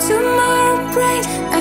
tomorrow bright. I